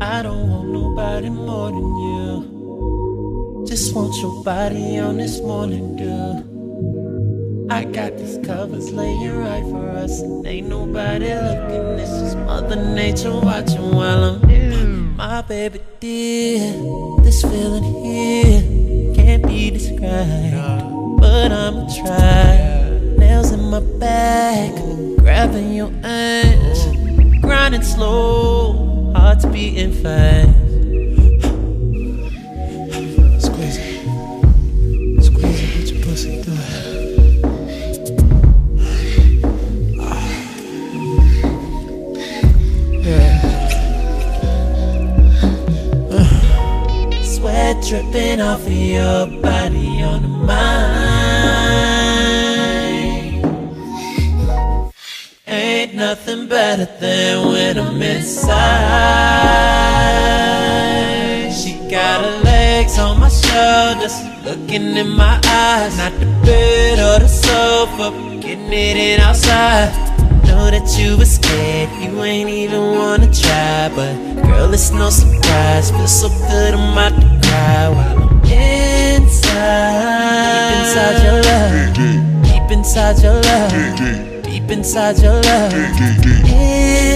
I don't want nobody more than you. Just want your body on this morning dew. I got these covers laying right for us, ain't nobody looking. This is Mother Nature watching while I'm here. My baby dear, this feeling here can't be described, but I'ma try. Nails in my back, grabbing your ass, grinding slow, heart's beating fast. Squeeze it. Squeeze it, put your pussy through it. Sweat dripping off of your body on the mind. Nothing better than when I'm inside. She got her legs on my shoulders, looking in my eyes. Not the bed or the sofa, getting it in outside. Know that you were scared, you ain't even wanna try. But girl, it's no surprise. Feel so good, I'm about to cry while I'm inside. Deep inside your love, deep inside your love, deep inside your love.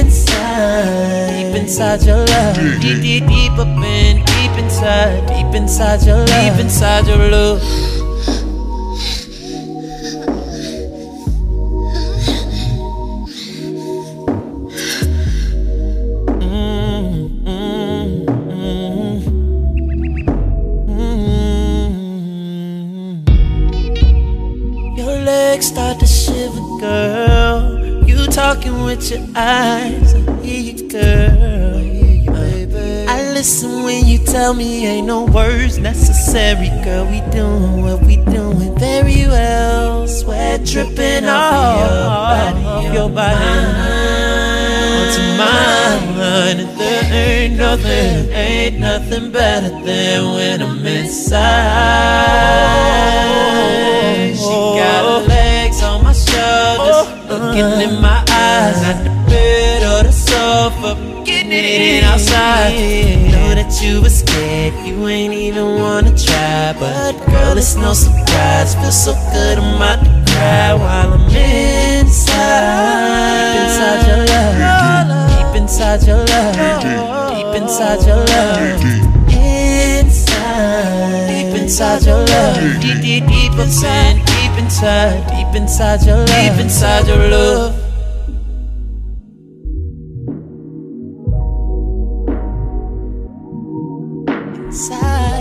Inside, deep inside your love, deep, deep, deep up in, deep inside, deep inside your love, deep inside your love. Girl. You talking with your eyes. I hear you, girl. I listen when you tell me ain't no words necessary, girl. We doing what we doing very well. Sweat dripping off your body, your body onto mine. And there ain't nothing, ain't nothing better than when I'm inside. She got looking in my eyes. Not the bed or the sofa, getting it outside. Know that you were scared, you ain't even wanna try. But girl, it's no surprise. Feel so good, I'm about to cry while I'm inside. Deep inside your love, deep inside your love, deep inside your love. Inside, deep inside your love, deep, deep, deep inside, inside, deep inside your love, deep inside your love. Inside.